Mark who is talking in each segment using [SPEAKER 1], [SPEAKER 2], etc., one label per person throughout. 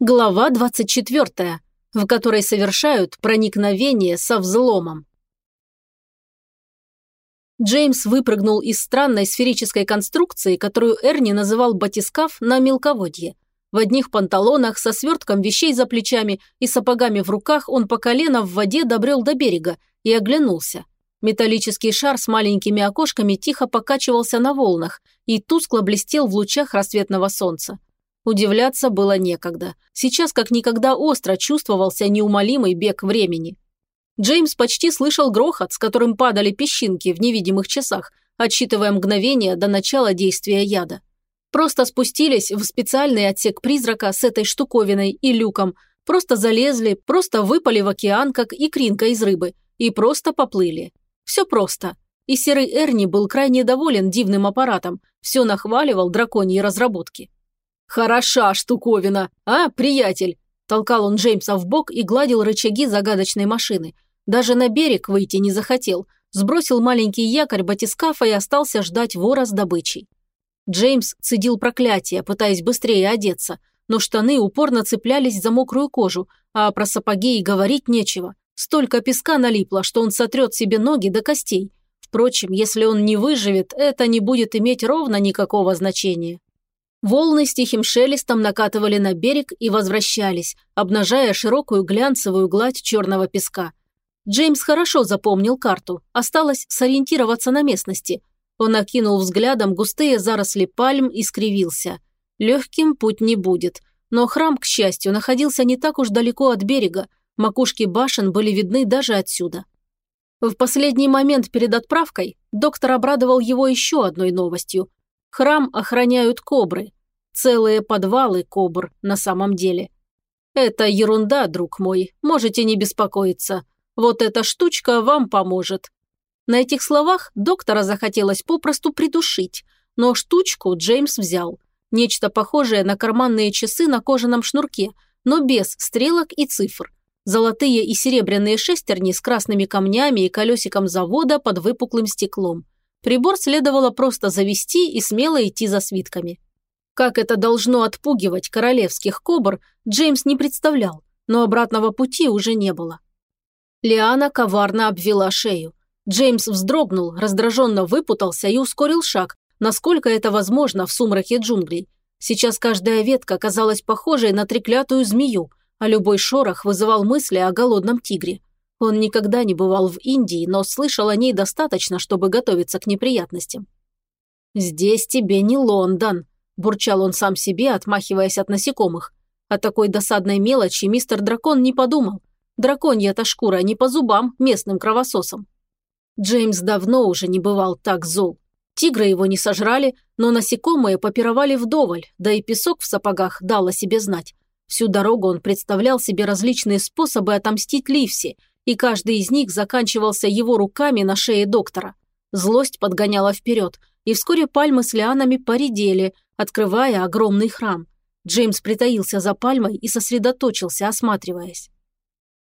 [SPEAKER 1] Глава 24, в которой совершают проникновение со взломом. Джеймс выпрыгнул из странной сферической конструкции, которую Эрни называл батискаф на мелководье. В одних панталонах со свертком вещей за плечами и сапогами в руках он по колено в воде добрел до берега и оглянулся. Металлический шар с маленькими окошками тихо покачивался на волнах и тускло блестел в лучах рассветного солнца. Удивляться было некогда. Сейчас как никогда остро чувствовался неумолимый бег времени. Джеймс почти слышал грохот, с которым падали песчинки в невидимых часах, отсчитывая мгновение до начала действия яда. Просто спустились в специальный отсек призрака с этой штуковиной и люком, просто залезли, просто выпали в океан, как икринка из рыбы, и просто поплыли. Все просто. И серый Эрни был крайне доволен дивным аппаратом, все нахваливал драконьи разработки. «Хороша штуковина, а, приятель?» Толкал он Джеймса в бок и гладил рычаги загадочной машины. Даже на берег выйти не захотел. Сбросил маленький якорь батискафа и остался ждать вора с добычей. Джеймс цедил проклятие, пытаясь быстрее одеться, но штаны упорно цеплялись за мокрую кожу, а про сапоги и говорить нечего. Столько песка налипло, что он сотрет себе ноги до костей. Впрочем, если он не выживет, это не будет иметь ровно никакого значения. Волны с тихим шелестом накатывали на берег и возвращались, обнажая широкую глянцевую гладь черного песка. Джеймс хорошо запомнил карту, осталось сориентироваться на местности. Он окинул взглядом густые заросли пальм и скривился. Легким путь не будет, но храм, к счастью, находился не так уж далеко от берега, макушки башен были видны даже отсюда. В последний момент перед отправкой доктор обрадовал его еще одной новостью. Храм охраняют кобры. Целые подвалы кобр на самом деле. Это ерунда, друг мой, можете не беспокоиться. Вот эта штучка вам поможет. На этих словах доктора захотелось попросту придушить, но штучку Джеймс взял. Нечто похожее на карманные часы на кожаном шнурке, но без стрелок и цифр. Золотые и серебряные шестерни с красными камнями и колесиком завода под выпуклым стеклом. Прибор следовало просто завести и смело идти за свитками. Как это должно отпугивать королевских кобр, Джеймс не представлял, но обратного пути уже не было. Лиана коварно обвела шею. Джеймс вздрогнул, раздраженно выпутался и ускорил шаг, насколько это возможно в сумраке джунглей. Сейчас каждая ветка казалась похожей на треклятую змею, а любой шорох вызывал мысли о голодном тигре. Он никогда не бывал в Индии, но слышал о ней достаточно, чтобы готовиться к неприятностям. «Здесь тебе не Лондон», – бурчал он сам себе, отмахиваясь от насекомых. О такой досадной мелочи мистер Дракон не подумал. Драконья-то шкура не по зубам местным кровососам. Джеймс давно уже не бывал так зол. Тигры его не сожрали, но насекомые попировали вдоволь, да и песок в сапогах дал о себе знать. Всю дорогу он представлял себе различные способы отомстить Ливси – и каждый из них заканчивался его руками на шее доктора. Злость подгоняла вперед, и вскоре пальмы с лианами поредели, открывая огромный храм. Джеймс притаился за пальмой и сосредоточился, осматриваясь.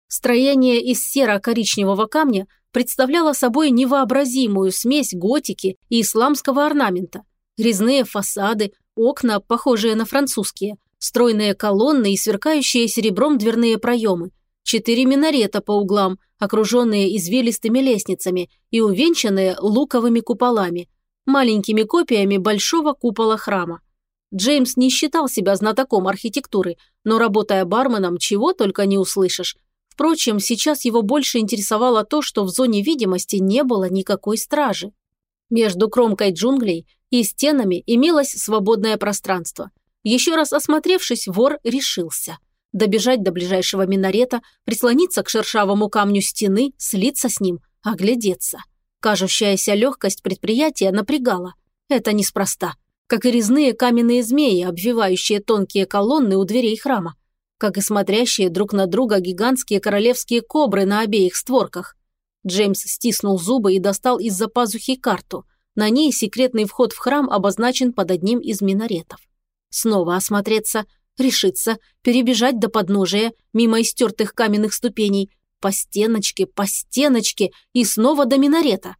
[SPEAKER 1] Строение из серо-коричневого камня представляло собой невообразимую смесь готики и исламского орнамента. Резные фасады, окна, похожие на французские, стройные колонны и сверкающие серебром дверные проемы – четыре минарета по углам, окруженные извилистыми лестницами и увенчанные луковыми куполами, маленькими копиями большого купола храма. Джеймс не считал себя знатоком архитектуры, но работая барменом, чего только не услышишь. Впрочем, сейчас его больше интересовало то, что в зоне видимости не было никакой стражи. Между кромкой джунглей и стенами имелось свободное пространство. Еще раз осмотревшись, вор решился – добежать до ближайшего минарета, прислониться к шершавому камню стены, слиться с ним, оглядеться. Кажущаяся легкость предприятия напрягала. Это неспроста. Как и резные каменные змеи, обвивающие тонкие колонны у дверей храма. Как и смотрящие друг на друга гигантские королевские кобры на обеих створках. Джеймс стиснул зубы и достал из-за пазухи карту. На ней секретный вход в храм обозначен под одним из минаретов. Снова осмотреться – решиться, перебежать до подножия, мимо истертых каменных ступеней, по стеночке, по стеночке и снова до минарета.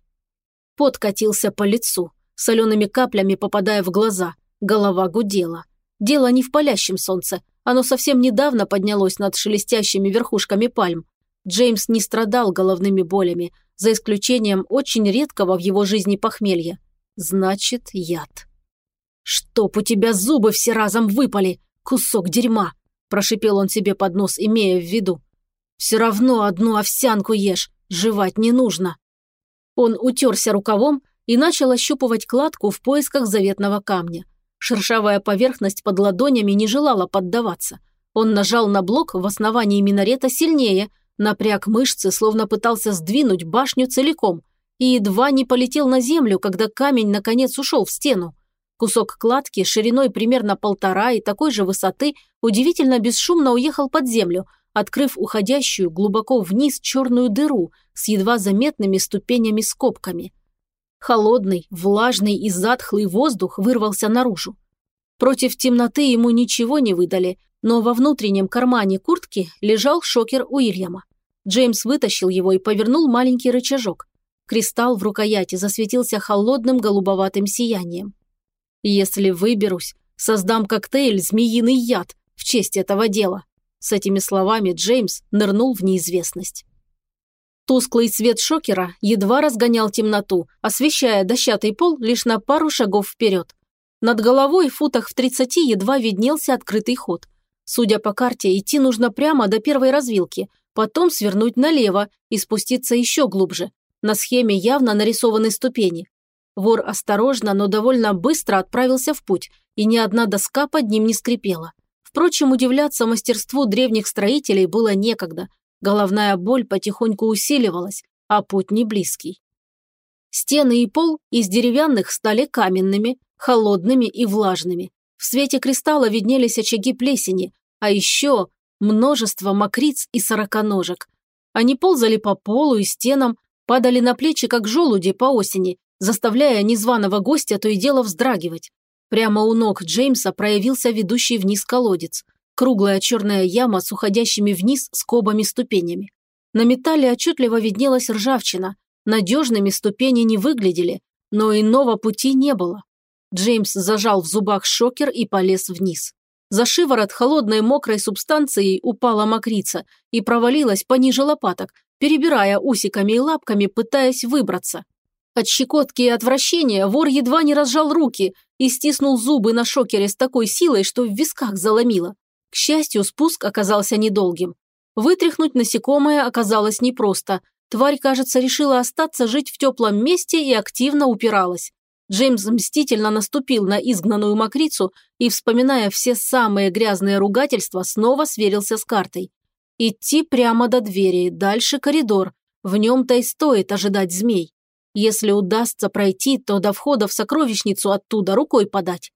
[SPEAKER 1] Пот катился по лицу, солеными каплями попадая в глаза, голова гудела. Дело не в палящем солнце, Оно совсем недавно поднялось над шелестящими верхушками пальм. Джеймс не страдал головными болями, за исключением очень редкого в его жизни похмелья. Значит, яд. «Чтоб у тебя зубы все разом выпали, кусок дерьма!» – прошипел он себе под нос, имея в виду. «Все равно одну овсянку ешь, жевать не нужно». Он утерся рукавом и начал ощупывать кладку в поисках заветного камня. Шершавая поверхность под ладонями не желала поддаваться. Он нажал на блок в основании минарета сильнее, напряг мышцы, словно пытался сдвинуть башню целиком, и едва не полетел на землю, когда камень наконец ушел в стену. Кусок кладки шириной примерно полтора и такой же высоты удивительно бесшумно уехал под землю, открыв уходящую глубоко вниз черную дыру с едва заметными ступенями-скобками – Холодный, влажный и затхлый воздух вырвался наружу. Против темноты ему ничего не выдали, но во внутреннем кармане куртки лежал шокер Уильяма. Джеймс вытащил его и повернул маленький рычажок. Кристалл в рукояти засветился холодным голубоватым сиянием. «Если выберусь, создам коктейль «Змеиный яд» в честь этого дела». С этими словами Джеймс нырнул в неизвестность. Тусклый свет шокера едва разгонял темноту, освещая дощатый пол лишь на пару шагов вперед. Над головой в футах в тридцати едва виднелся открытый ход. Судя по карте, идти нужно прямо до первой развилки, потом свернуть налево и спуститься еще глубже. На схеме явно нарисованы ступени. Вор осторожно, но довольно быстро отправился в путь, и ни одна доска под ним не скрипела. Впрочем, удивляться мастерству древних строителей было некогда – Головная боль потихоньку усиливалась, а путь не близкий. Стены и пол из деревянных стали каменными, холодными и влажными. В свете кристалла виднелись очаги плесени, а еще множество мокриц и сороконожек. Они ползали по полу и стенам, падали на плечи, как желуди по осени, заставляя незваного гостя то и дело вздрагивать. Прямо у ног Джеймса проявился ведущий вниз колодец – Круглая черная яма с уходящими вниз скобами ступенями. На металле отчетливо виднелась ржавчина. Надежными ступени не выглядели, но иного пути не было. Джеймс зажал в зубах шокер и полез вниз. За шиворот холодной мокрой субстанцией упала мокрица и провалилась пониже лопаток, перебирая усиками и лапками, пытаясь выбраться. От щекотки и отвращения вор едва не разжал руки и стиснул зубы на шокере с такой силой, что в висках заломило. К счастью, спуск оказался недолгим. Вытряхнуть насекомое оказалось непросто. Тварь, кажется, решила остаться жить в теплом месте и активно упиралась. Джеймс мстительно наступил на изгнанную мокрицу и, вспоминая все самые грязные ругательства, снова сверился с картой. Идти прямо до двери, дальше коридор. В нем-то и стоит ожидать змей. Если удастся пройти, то до входа в сокровищницу оттуда рукой подать.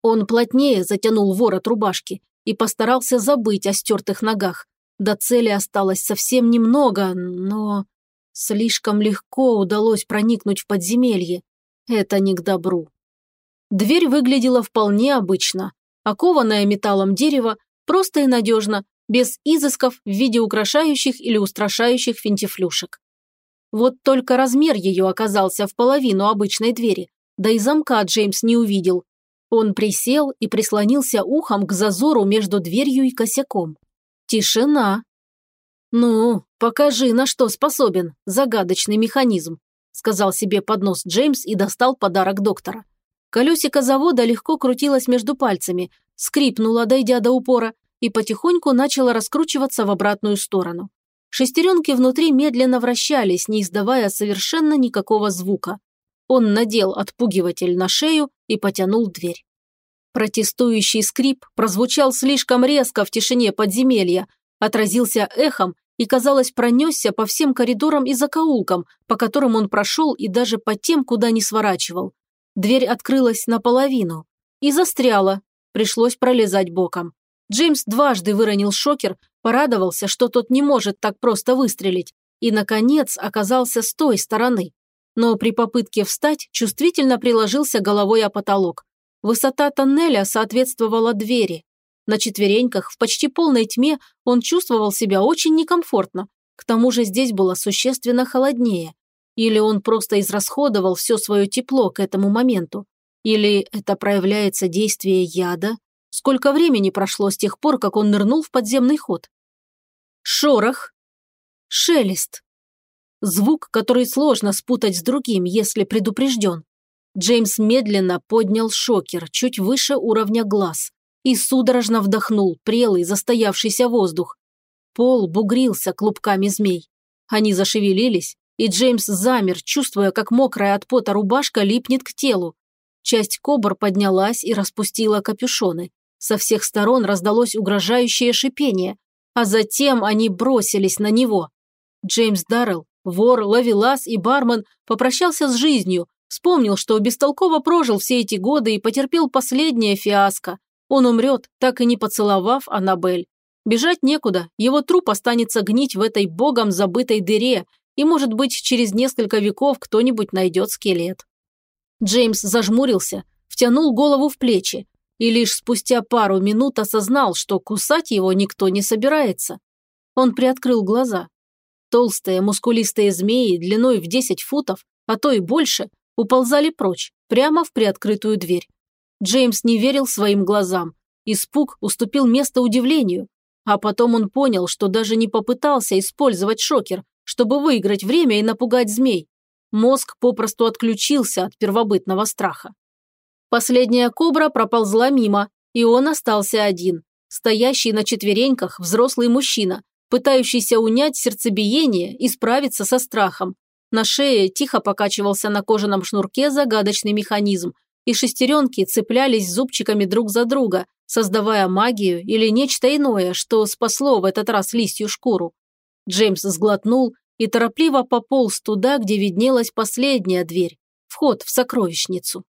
[SPEAKER 1] Он плотнее затянул ворот рубашки и постарался забыть о стертых ногах. До цели осталось совсем немного, но... Слишком легко удалось проникнуть в подземелье. Это не к добру. Дверь выглядела вполне обычно. Окованное металлом дерево, просто и надежно, без изысков в виде украшающих или устрашающих финтифлюшек. Вот только размер ее оказался в половину обычной двери, да и замка Джеймс не увидел, он присел и прислонился ухом к зазору между дверью и косяком. Тишина. «Ну, покажи, на что способен загадочный механизм», сказал себе под нос Джеймс и достал подарок доктора. Колесико завода легко крутилось между пальцами, скрипнуло, дойдя до упора, и потихоньку начало раскручиваться в обратную сторону. Шестеренки внутри медленно вращались, не издавая совершенно никакого звука. Он надел отпугиватель на шею и потянул дверь. Протестующий скрип прозвучал слишком резко в тишине подземелья, отразился эхом и, казалось, пронесся по всем коридорам и закоулкам, по которым он прошел и даже по тем, куда не сворачивал. Дверь открылась наполовину и застряла, пришлось пролезать боком. Джеймс дважды выронил шокер, порадовался, что тот не может так просто выстрелить, и, наконец, оказался с той стороны. Но при попытке встать чувствительно приложился головой о потолок. Высота тоннеля соответствовала двери. На четвереньках, в почти полной тьме, он чувствовал себя очень некомфортно. К тому же здесь было существенно холоднее. Или он просто израсходовал все свое тепло к этому моменту. Или это проявляется действие яда. Сколько времени прошло с тех пор, как он нырнул в подземный ход? Шорох. Шелест. Звук, который сложно спутать с другим, если предупрежден. Джеймс медленно поднял шокер чуть выше уровня глаз и судорожно вдохнул прелый застоявшийся воздух. Пол бугрился клубками змей. Они зашевелились, и Джеймс замер, чувствуя, как мокрая от пота рубашка липнет к телу. Часть кобр поднялась и распустила капюшоны. Со всех сторон раздалось угрожающее шипение, а затем они бросились на него. Джеймс Даррелл, вор, ловелас и бармен попрощался с жизнью, вспомнил, что бестолково прожил все эти годы и потерпел последнее фиаско. Он умрет, так и не поцеловав Аннабель. Бежать некуда, его труп останется гнить в этой богом забытой дыре, и, может быть, через несколько веков кто-нибудь найдет скелет. Джеймс зажмурился, втянул голову в плечи и лишь спустя пару минут осознал, что кусать его никто не собирается. Он приоткрыл глаза. Толстые мускулистые змеи длиной в 10 футов, а то и больше, уползали прочь, прямо в приоткрытую дверь. Джеймс не верил своим глазам. Испуг уступил место удивлению. А потом он понял, что даже не попытался использовать шокер, чтобы выиграть время и напугать змей. Мозг попросту отключился от первобытного страха. Последняя кобра проползла мимо, и он остался один. Стоящий на четвереньках взрослый мужчина, пытающийся унять сердцебиение и справиться со страхом. На шее тихо покачивался на кожаном шнурке загадочный механизм, и шестеренки цеплялись зубчиками друг за друга, создавая магию или нечто иное, что спасло в этот раз листью шкуру. Джеймс сглотнул и торопливо пополз туда, где виднелась последняя дверь – вход в сокровищницу.